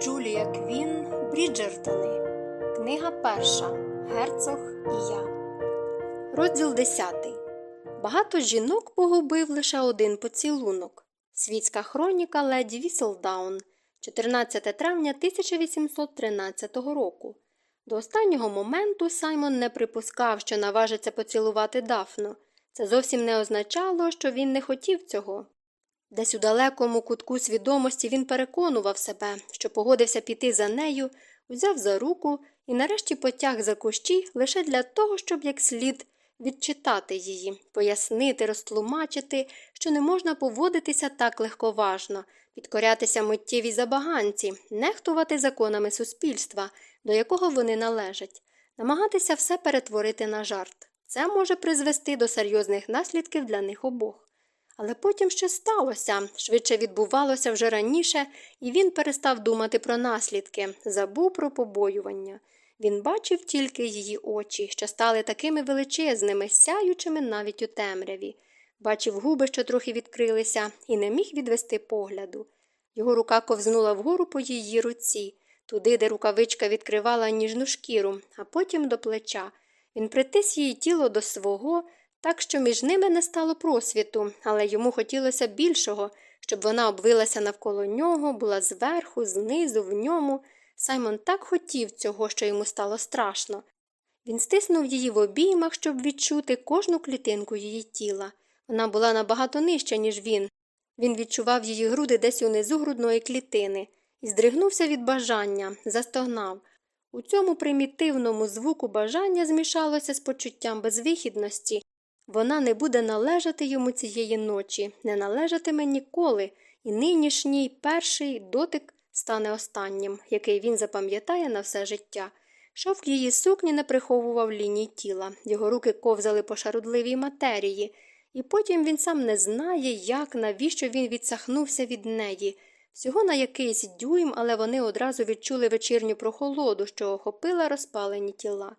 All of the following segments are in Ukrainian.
Джулія Квін Бріджертони. Книга перша. Герцог і я. Розділ 10. Багато жінок погубив лише один поцілунок. Світська хроніка леді Віселдаун. 14 травня 1813 року. До останнього моменту Саймон не припускав, що наважиться поцілувати Дафну. Це зовсім не означало, що він не хотів цього. Десь у далекому кутку свідомості він переконував себе, що погодився піти за нею, узяв за руку і нарешті потяг за кущі лише для того, щоб як слід відчитати її, пояснити, розтлумачити, що не можна поводитися так легковажно, підкорятися миттєвій забаганці, нехтувати законами суспільства, до якого вони належать, намагатися все перетворити на жарт. Це може призвести до серйозних наслідків для них обох. Але потім щось сталося, швидше відбувалося вже раніше, і він перестав думати про наслідки, забув про побоювання. Він бачив тільки її очі, що стали такими величезними, сяючими навіть у темряві, бачив губи, що трохи відкрилися, і не міг відвести погляду. Його рука ковзнула вгору по її руці, туди, де рукавичка відкривала ніжну шкіру, а потім до плеча. Він притис її тіло до свого так що між ними не стало просвіту, але йому хотілося більшого, щоб вона обвилася навколо нього, була зверху, знизу, в ньому. Саймон так хотів цього, що йому стало страшно. Він стиснув її в обіймах, щоб відчути кожну клітинку її тіла. Вона була набагато нижча, ніж він. Він відчував її груди десь унизу грудної клітини і здригнувся від бажання, застогнав. У цьому примітивному звуку бажання змішалося з почуттям безвихідності, вона не буде належати йому цієї ночі, не належатиме ніколи, і нинішній перший дотик стане останнім, який він запам'ятає на все життя. Шовк її сукні не приховував ліній тіла, його руки ковзали по шарудливій матерії, і потім він сам не знає, як, навіщо він відсахнувся від неї. Всього на якийсь дюйм, але вони одразу відчули вечірню прохолоду, що охопила розпалені тіла.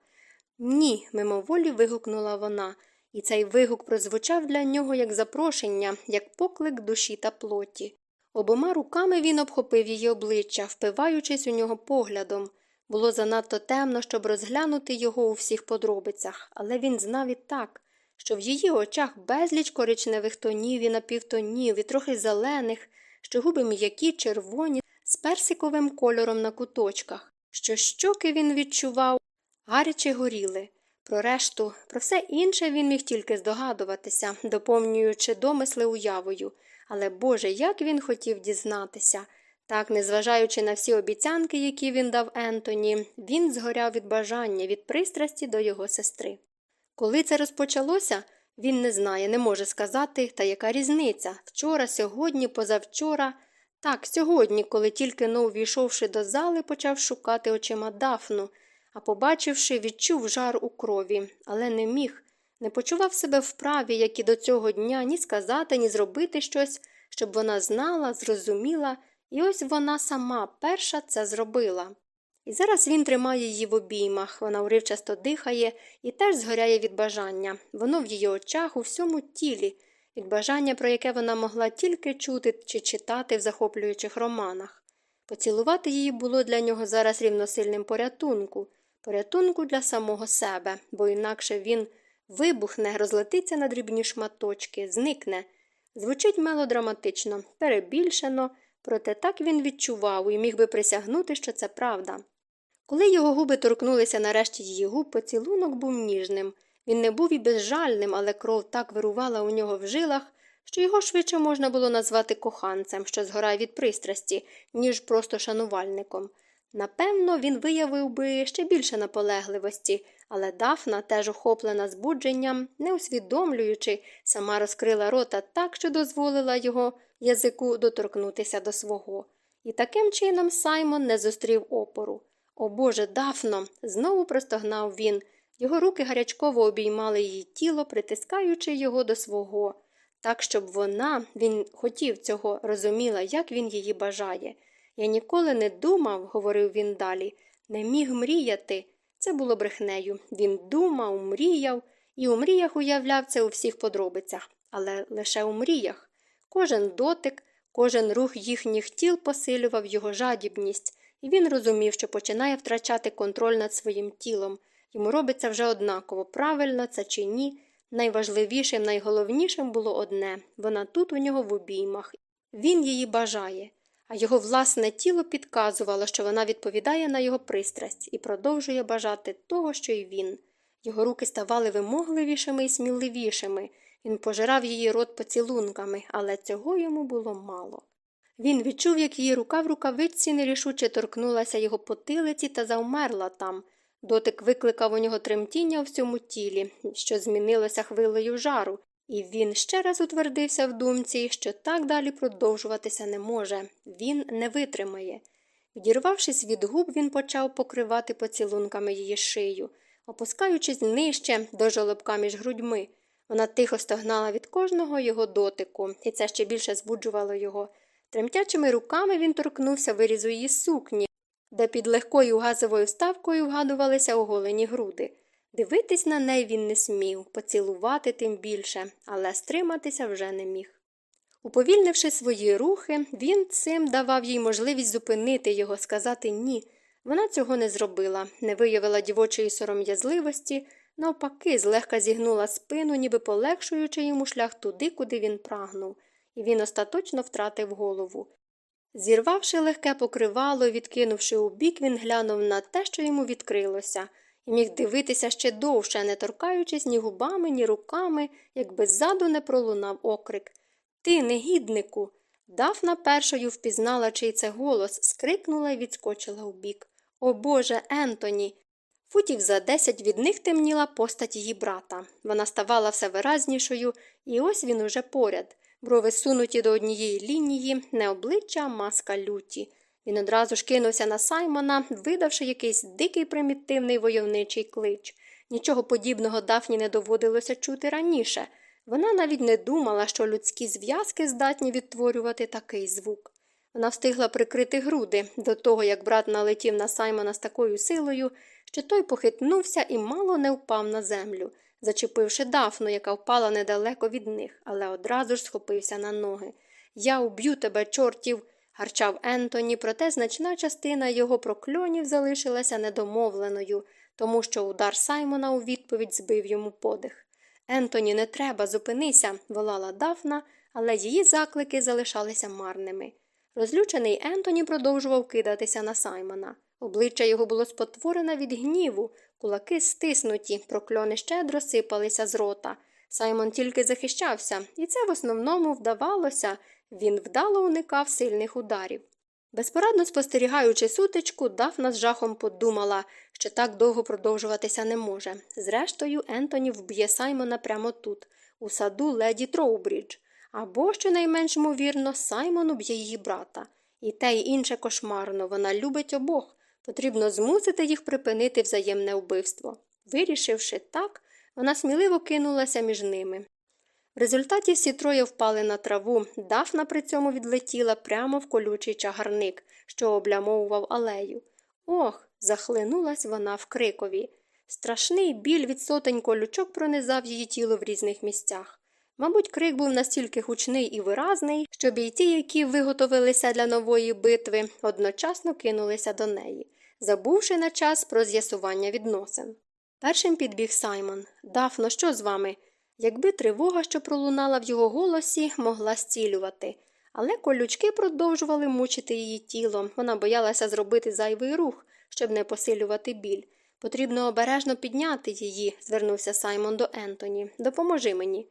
Ні, мимоволі вигукнула вона і цей вигук прозвучав для нього як запрошення, як поклик душі та плоті. Обома руками він обхопив її обличчя, впиваючись у нього поглядом. Було занадто темно, щоб розглянути його у всіх подробицях, але він знав і так, що в її очах безліч коричневих тонів і напівтонів, і трохи зелених, що губи м'які, червоні, з персиковим кольором на куточках, що щоки він відчував, гаряче горіли. Про решту, про все інше він міг тільки здогадуватися, доповнюючи домисли уявою, але Боже, як він хотів дізнатися. Так, незважаючи на всі обіцянки, які він дав Ентоні, він згоряв від бажання, від пристрасті до його сестри. Коли це розпочалося, він не знає, не може сказати, та яка різниця вчора, сьогодні, позавчора. Так, сьогодні, коли тільки но увійшовши до зали, почав шукати очима Дафну а побачивши, відчув жар у крові, але не міг, не почував себе вправі, як і до цього дня, ні сказати, ні зробити щось, щоб вона знала, зрозуміла, і ось вона сама перша це зробила. І зараз він тримає її в обіймах, вона уривчасто дихає і теж згоряє від бажання. Воно в її очах, у всьому тілі, від бажання, про яке вона могла тільки чути чи читати в захоплюючих романах. Поцілувати її було для нього зараз рівносильним порятунку порятунку для самого себе, бо інакше він вибухне, розлетиться на дрібні шматочки, зникне. Звучить мелодраматично, перебільшено, проте так він відчував і міг би присягнути, що це правда. Коли його губи торкнулися нарешті її губ, поцілунок був ніжним. Він не був і безжальним, але кров так вирувала у нього в жилах, що його швидше можна було назвати коханцем, що згорає від пристрасті, ніж просто шанувальником. Напевно, він виявив би ще більше наполегливості, але Дафна, теж охоплена збудженням, не усвідомлюючи, сама розкрила рота так, що дозволила його язику доторкнутися до свого. І таким чином Саймон не зустрів опору. О Боже, Дафно. знову простогнав він. Його руки гарячково обіймали її тіло, притискаючи його до свого, так, щоб вона, він хотів цього, розуміла, як він її бажає. Я ніколи не думав, говорив він далі, не міг мріяти. Це було брехнею. Він думав, мріяв і у мріях уявляв це у всіх подробицях, але лише у мріях. Кожен дотик, кожен рух їхніх тіл посилював його жадібність, і він розумів, що починає втрачати контроль над своїм тілом. Йому робиться вже однаково, правильно це чи ні. Найважливішим, найголовнішим було одне вона тут у нього в обіймах. Він її бажає, а його власне тіло підказувало, що вона відповідає на його пристрасть і продовжує бажати того, що й він. Його руки ставали вимогливішими і сміливішими. Він пожирав її рот поцілунками, але цього йому було мало. Він відчув, як її рука в рукавичці нерішуче торкнулася його потилиці та завмерла там. Дотик викликав у нього тремтіння у всьому тілі, що змінилося хвилею жару, і він ще раз утвердився в думці, що так далі продовжуватися не може, він не витримає. Відірвавшись від губ, він почав покривати поцілунками її шию, опускаючись нижче до жолобка між грудьми. Вона тихо стогнала від кожного його дотику, і це ще більше збуджувало його. Тремтячими руками він торкнувся вирізу її сукні, де під легкою газовою ставкою вгадувалися оголені груди. Дивитись на неї він не смів, поцілувати тим більше, але стриматися вже не міг. Уповільнивши свої рухи, він цим давав їй можливість зупинити його, сказати ні. Вона цього не зробила, не виявила дівочої сором'язливості, навпаки, злегка зігнула спину, ніби полегшуючи йому шлях туди, куди він прагнув, і він остаточно втратив голову. Зірвавши легке покривало відкинувши у бік, він глянув на те, що йому відкрилося, і міг дивитися ще довше, не торкаючись ні губами, ні руками, якби ззаду не пролунав окрик. Ти, негіднику. Дафна першою впізнала, чий це голос, скрикнула і відскочила вбік. О Боже, Ентоні. Футів за десять від них темніла постать її брата. Вона ставала все виразнішою, і ось він уже поряд. Брови сунуті до однієї лінії, не обличчя, а маска люті. Він одразу ж кинувся на Саймона, видавши якийсь дикий примітивний войовничий клич. Нічого подібного Дафні не доводилося чути раніше. Вона навіть не думала, що людські зв'язки здатні відтворювати такий звук. Вона встигла прикрити груди до того, як брат налетів на Саймона з такою силою, що той похитнувся і мало не впав на землю зачепивши дафну, яка впала недалеко від них, але одразу ж схопився на ноги. Я уб'ю тебе, чортів, гарчав Ентоні, проте значна частина його прокльонів залишилася недомовленою, тому що удар Саймона у відповідь збив йому подих. Ентоні, не треба, зупинися, волала Дафна, але її заклики залишалися марними. Розлючений Ентоні продовжував кидатися на Саймона. Обличчя його було спотворене від гніву, кулаки стиснуті, прокльони щедро сипалися з рота. Саймон тільки захищався, і це в основному вдавалося, він вдало уникав сильних ударів. Безпорадно спостерігаючи сутичку, Дафна з жахом подумала, що так довго продовжуватися не може. Зрештою, Ентоні вб'є Саймона прямо тут, у саду леді Троубрідж, або, що найменш ймовірно, Саймон уб'є її брата. І те й інше кошмарно, вона любить обох, Потрібно змусити їх припинити взаємне вбивство. Вирішивши так, вона сміливо кинулася між ними. В результаті всі троє впали на траву, дафна при цьому відлетіла прямо в колючий чагарник, що облямовував алею. Ох, захлинулась вона в крикові. Страшний біль від сотень колючок пронизав її тіло в різних місцях. Мабуть, крик був настільки гучний і виразний, що бійці, які виготовилися для нової битви, одночасно кинулися до неї забувши на час про з'ясування відносин. Першим підбіг Саймон. Дафно, що з вами? Якби тривога, що пролунала в його голосі, могла зцілювати. Але колючки продовжували мучити її тіло. Вона боялася зробити зайвий рух, щоб не посилювати біль. Потрібно обережно підняти її, звернувся Саймон до Ентоні. Допоможи мені.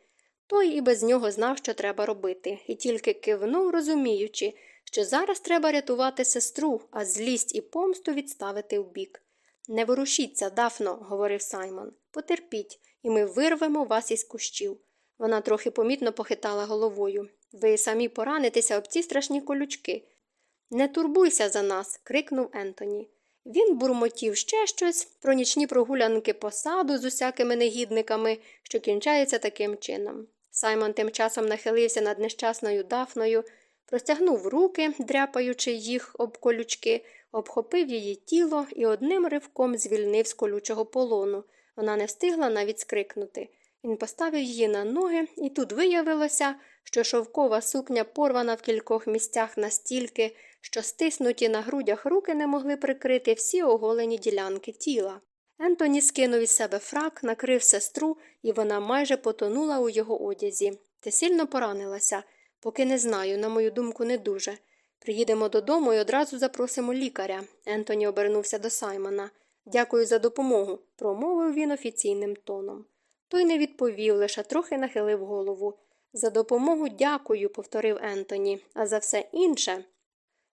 Той і без нього знав, що треба робити, і тільки кивнув, розуміючи, що зараз треба рятувати сестру, а злість і помсту відставити вбік. Не ворушіться, Дафно, говорив Саймон. Потерпіть, і ми вирвемо вас із кущів. Вона трохи помітно похитала головою. Ви самі поранитеся об ці страшні колючки. Не турбуйся за нас, крикнув Ентоні. Він бурмотів ще щось про нічні прогулянки по саду з усякими негідниками, що кінчаються таким чином. Саймон тим часом нахилився над нещасною дафною, простягнув руки, дряпаючи їх об колючки, обхопив її тіло і одним ривком звільнив з колючого полону. Вона не встигла навіть скрикнути. Він поставив її на ноги, і тут виявилося, що шовкова сукня порвана в кількох місцях настільки, що стиснуті на грудях руки не могли прикрити всі оголені ділянки тіла. Ентоні скинув із себе фрак, накрив сестру, і вона майже потонула у його одязі. Ти сильно поранилася, поки не знаю, на мою думку, не дуже. Приїдемо додому і одразу запросимо лікаря. Ентоні обернувся до Саймона. Дякую за допомогу, промовив він офіційним тоном. Той не відповів, лише трохи нахилив голову. За допомогу дякую, повторив Ентоні, а за все інше.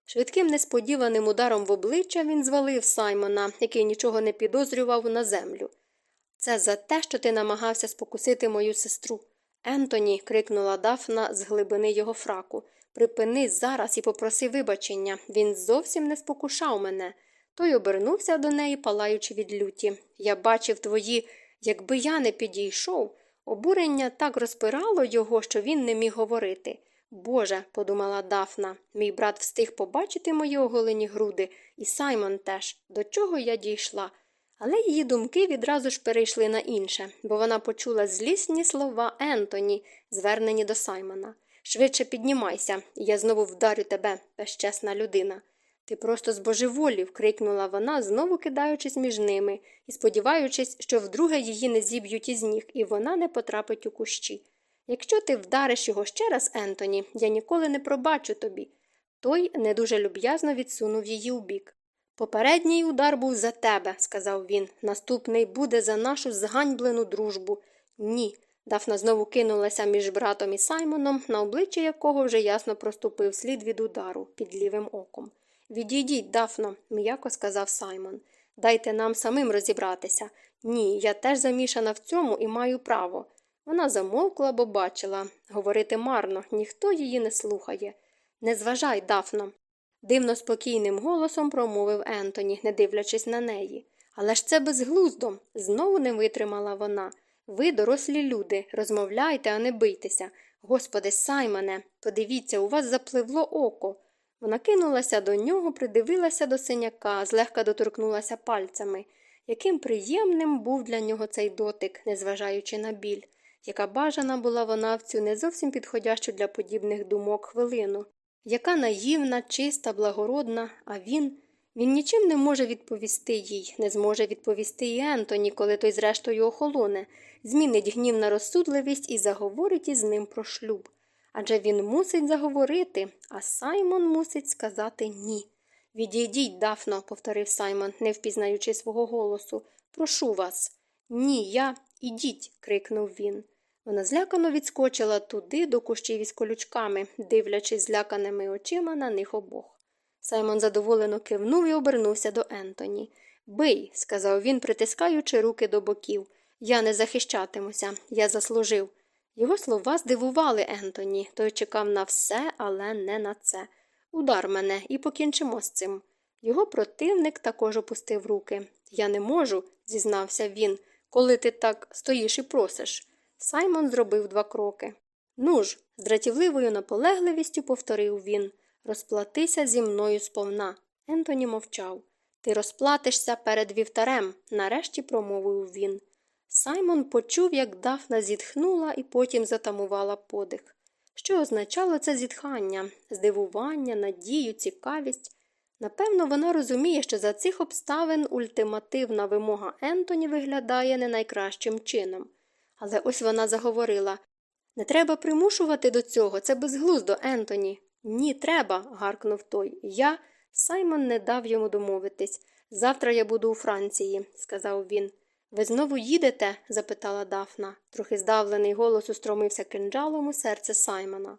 Швидким несподіваним ударом в обличчя він звалив Саймона, який нічого не підозрював на землю. Це за те, що ти намагався спокусити мою сестру. Ентоні, крикнула Дафна з глибини його фраку. Припини зараз і попроси вибачення. Він зовсім не спокушав мене. Той обернувся до неї, палаючи від люті. Я бачив твої, якби я не підійшов. Обурення так розпирало його, що він не міг говорити. Боже, подумала Дафна, мій брат встиг побачити мої оголені груди, і Саймон теж, до чого я дійшла. Але її думки відразу ж перейшли на інше, бо вона почула злісні слова Ентоні, звернені до Саймона. Швидше піднімайся, я знову вдарю тебе, безчесна людина. Ти просто збожеволів, крикнула вона, знову кидаючись між ними і сподіваючись, що вдруге її не зіб'ють із ніг, і вона не потрапить у кущі. Якщо ти вдариш його ще раз, Ентоні, я ніколи не пробачу тобі. Той не дуже люб'язно відсунув її убік. Попередній удар був за тебе, сказав він. Наступний буде за нашу зганьблену дружбу. Ні. Дафна знову кинулася між братом і Саймоном, на обличчя якого вже ясно проступив слід від удару під лівим оком. Відійдіть, Дафно, м'яко сказав Саймон. Дайте нам самим розібратися. Ні, я теж замішана в цьому і маю право. Вона замовкла, бо бачила. Говорити марно, ніхто її не слухає. Не зважай, Дафно. Дивно спокійним голосом промовив Ентоні, не дивлячись на неї. Але ж це безглуздо, знову не витримала вона. Ви, дорослі люди, розмовляйте, а не бийтеся. Господи, Саймоне, подивіться, у вас запливло око. Вона кинулася до нього, придивилася до синяка, злегка доторкнулася пальцями. Яким приємним був для нього цей дотик, незважаючи на біль, яка бажана була вона в цю не зовсім підходящу для подібних думок хвилину, яка наївна, чиста, благородна, а він. Він нічим не може відповісти їй, не зможе відповісти і Ентоні, коли той, зрештою, охолоне, змінить гнів на розсудливість і заговорить із ним про шлюб. Адже він мусить заговорити, а Саймон мусить сказати ні. Відійдіть, Дафно, повторив Саймон, не впізнаючи свого голосу. Прошу вас. Ні, я ідіть. крикнув він. Вона злякано відскочила туди до кущів із колючками, дивлячись зляканими очима на них обох. Саймон задоволено кивнув і обернувся до Ентоні. Бий, сказав він, притискаючи руки до боків. Я не захищатимуся, я заслужив. Його слова здивували Ентоні, той чекав на все, але не на це. Удар мене і покінчимо з цим. Його противник також опустив руки. Я не можу, зізнався він, коли ти так стоїш і просиш. Саймон зробив два кроки. Ну ж, з дратівливою наполегливістю повторив він розплатися зі мною сповна. Ентоні мовчав. Ти розплатишся перед вівтарем, нарешті промовив він. Саймон почув, як Дафна зітхнула і потім затамувала подих. Що означало це зітхання, здивування, надію, цікавість. Напевно, вона розуміє, що за цих обставин ультимативна вимога Ентоні виглядає не найкращим чином. Але ось вона заговорила не треба примушувати до цього, це безглуздо, Ентоні. Ні, треба, гаркнув той. Я. Саймон не дав йому домовитись. Завтра я буду у Франції, сказав він. Ви знову їдете? запитала Дафна. Трохи здавлений голос устромився кинджалом у серце Саймона.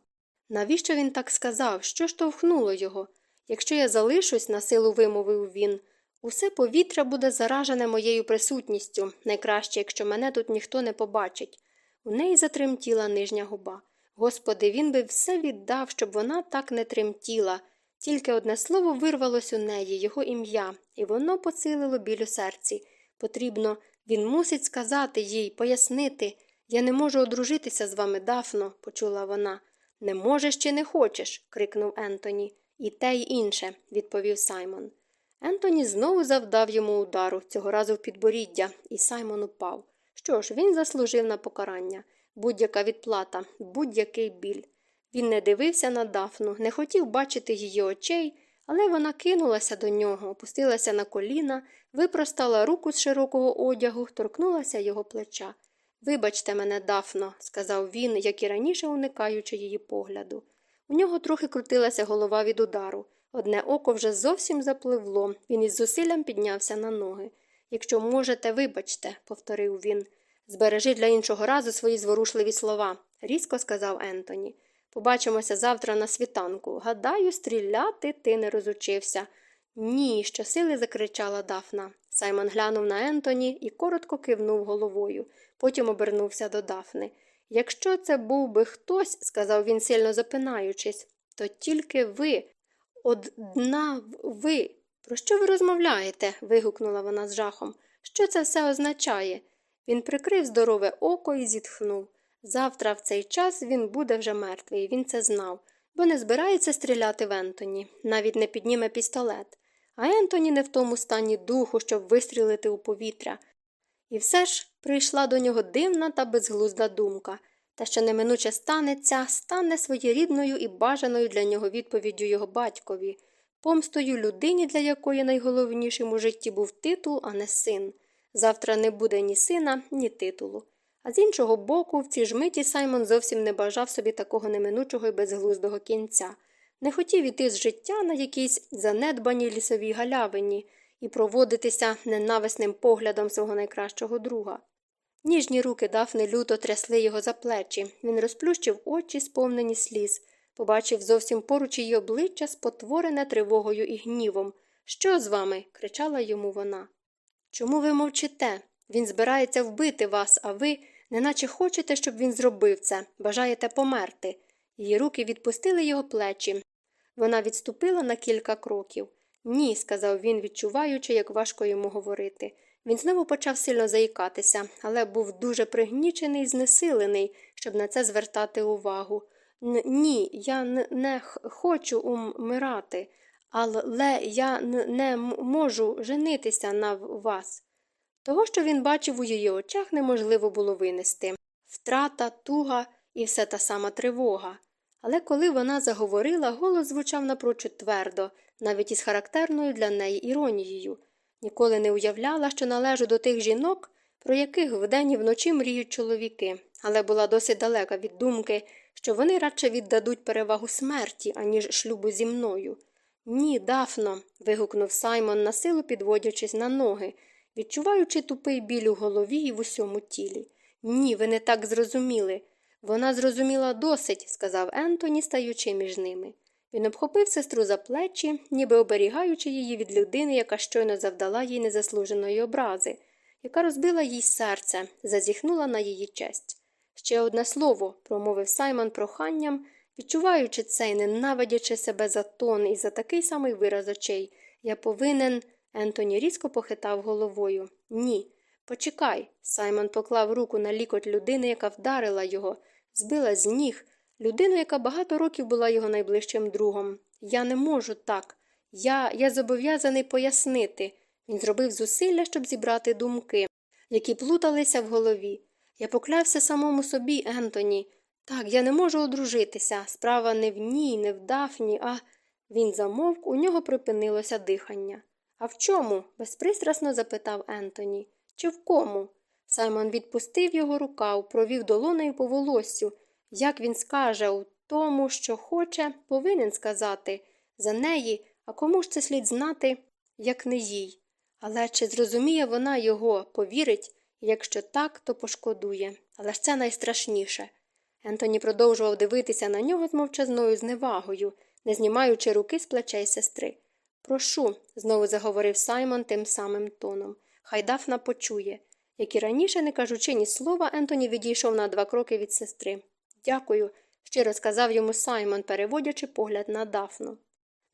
Навіщо він так сказав? Що штовхнуло його? Якщо я залишусь, на силу вимовив він, усе повітря буде заражене моєю присутністю, найкраще, якщо мене тут ніхто не побачить. У неї затремтіла нижня губа. Господи, він би все віддав, щоб вона так не тремтіла. Тільки одне слово вирвалось у неї, його ім'я, і воно посилило біль у серці. Потрібно, він мусить сказати їй, пояснити. Я не можу одружитися з вами, Дафно, почула вона. Не можеш чи не хочеш? крикнув Ентоні. І те й інше, відповів Саймон. Ентоні знову завдав йому удару, цього разу в підборіддя, і Саймон упав. Що ж, він заслужив на покарання будь-яка відплата, будь-який біль. Він не дивився на дафну, не хотів бачити її очей, але вона кинулася до нього, опустилася на коліна, випростала руку з широкого одягу, торкнулася його плеча. Вибачте мене, Дафно, сказав він, як і раніше уникаючи її погляду. У нього трохи крутилася голова від удару. Одне око вже зовсім запливло, він із зусиллям піднявся на ноги. Якщо можете, вибачте, повторив він. Збережи для іншого разу свої зворушливі слова, різко сказав Ентоні. Побачимося завтра на світанку. Гадаю, стріляти ти не розучився. Ні, щосили закричала Дафна. Саймон глянув на Ентоні і коротко кивнув головою, потім обернувся до Дафни. Якщо це був би хтось, сказав він, сильно запинаючись, то тільки ви, одна ви. Про що ви розмовляєте? вигукнула вона з жахом. Що це все означає? Він прикрив здорове око і зітхнув. Завтра в цей час він буде вже мертвий, він це знав, бо не збирається стріляти в Ентоні, навіть не підніме пістолет. А Ентоні не в тому стані духу, щоб вистрілити у повітря. І все ж прийшла до нього дивна та безглузда думка. Та що неминуче станеться, стане своєрідною і бажаною для нього відповіддю його батькові, помстою людині, для якої найголовнішим у житті був титул, а не син. Завтра не буде ні сина, ні титулу. А з іншого боку, в ці ж миті Саймон зовсім не бажав собі такого неминучого і безглуздого кінця, не хотів іти з життя на якійсь занедбаній лісовій галявині і проводитися ненависним поглядом свого найкращого друга. Ніжні руки Дафни люто трясли його за плечі. Він розплющив очі, сповнені сліз, побачив зовсім поруч її обличчя, спотворене тривогою і гнівом. Що з вами? кричала йому вона. Чому ви мовчите? Він збирається вбити вас, а ви, неначе хочете, щоб він зробив це, бажаєте померти. Її руки відпустили його плечі. Вона відступила на кілька кроків. Ні, сказав він, відчуваючи, як важко йому говорити. Він знову почав сильно заїкатися, але був дуже пригнічений і знесилений, щоб на це звертати увагу. Ні, я не хочу умирати, але я не можу женитися на вас. Того, що він бачив у її очах, неможливо було винести втрата, туга і все та сама тривога. Але коли вона заговорила, голос звучав напрочуд твердо, навіть із характерною для неї іронією. Ніколи не уявляла, що належу до тих жінок, про яких вдень і вночі мріють чоловіки, але була досить далека від думки, що вони радше віддадуть перевагу смерті, аніж шлюбу зі мною. Ні, Дафно. вигукнув Саймон, на силу підводячись на ноги, відчуваючи тупий біль у голові і в усьому тілі. Ні, ви не так зрозуміли. Вона зрозуміла досить, сказав Ентоні, стаючи між ними. Він обхопив сестру за плечі, ніби оберігаючи її від людини, яка щойно завдала їй незаслуженої образи, яка розбила їй серце, зазіхнула на її честь. Ще одне слово, промовив Саймон проханням, відчуваючи це і ненавидячи себе за тон і за такий самий вираз очей. Я повинен. Ентоні різко похитав головою. Ні. Почекай. Саймон поклав руку на лікоть людини, яка вдарила його, збила з ніг, людину, яка багато років була його найближчим другом. Я не можу так. Я я зобов'язаний пояснити. Він зробив зусилля, щоб зібрати думки, які плуталися в голові. Я поклявся самому собі, Ентоні. Так, я не можу одружитися. Справа не в ній, не в дафні, а. Він замовк, у нього припинилося дихання. А в чому? безпристрасно запитав Ентоні. Чи в кому? Саймон відпустив його рукав, провів долонею по волоссю. Як він скаже, у тому, що хоче, повинен сказати за неї, а кому ж це слід знати, як не їй. Але чи зрозуміє вона його, повірить, якщо так, то пошкодує. Але ж це найстрашніше. Ентоні продовжував дивитися на нього з мовчазною зневагою, не знімаючи руки з плечей сестри. Прошу, знову заговорив Саймон тим самим тоном. Хай Дафна почує. Як і раніше, не кажучи ні слова, Ентоні відійшов на два кроки від сестри. Дякую, щиро сказав йому Саймон, переводячи погляд на Дафну.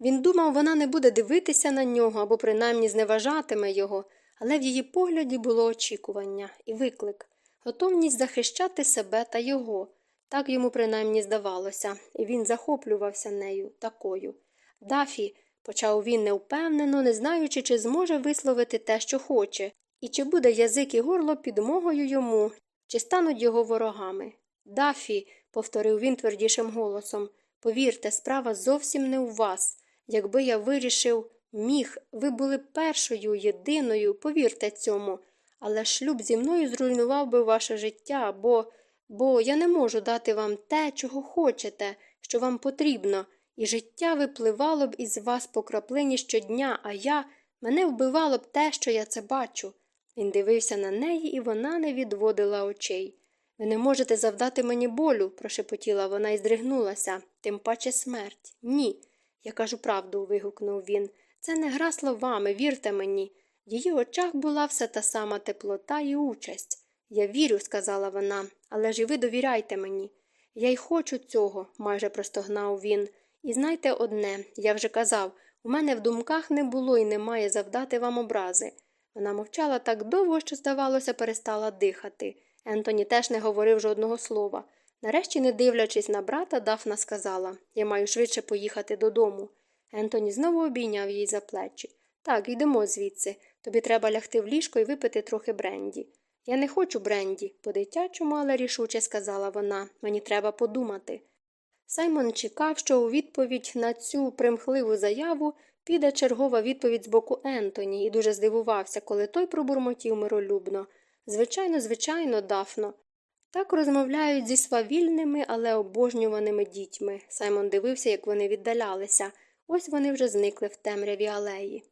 Він думав, вона не буде дивитися на нього або принаймні зневажатиме його, але в її погляді було очікування і виклик, готовність захищати себе та його. Так йому принаймні здавалося, і він захоплювався нею такою. Дафі, почав він неупевнено, не знаючи, чи зможе висловити те, що хоче, і чи буде язик і горло підмогою йому, чи стануть його ворогами. Дафі, повторив він твердішим голосом, Повірте, справа зовсім не у вас. Якби я вирішив, міг, ви були першою, єдиною, повірте цьому. Але шлюб зі мною зруйнував би ваше життя, бо, бо я не можу дати вам те, чого хочете, що вам потрібно, і життя випливало б із вас по краплині щодня, а я мене вбивало б те, що я це бачу. Він дивився на неї, і вона не відводила очей. Ви не можете завдати мені болю, прошепотіла вона і здригнулася, тим паче смерть. Ні. Я кажу правду, вигукнув він. Це не гра словами, вірте мені. В її очах була все та сама теплота і участь. Я вірю, сказала вона, але ж і ви довіряйте мені. Я й хочу цього, майже простогнав він. І знайте одне, я вже казав, у мене в думках не було і немає завдати вам образи. Вона мовчала так довго, що, здавалося, перестала дихати. Ентоні теж не говорив жодного слова. Нарешті, не дивлячись на брата, Дафна сказала Я маю швидше поїхати додому. Ентоні знову обійняв її за плечі. Так, йдемо звідси. Тобі треба лягти в ліжко і випити трохи бренді. Я не хочу бренді, по дитячому, але рішуче сказала вона. Мені треба подумати. Саймон чекав, що у відповідь на цю примхливу заяву піде чергова відповідь з боку Ентоні і дуже здивувався, коли той пробурмотів миролюбно. Звичайно, звичайно, Дафно. Так розмовляють зі свавільними, але обожнюваними дітьми. Саймон дивився, як вони віддалялися. Ось вони вже зникли в темряві алеї.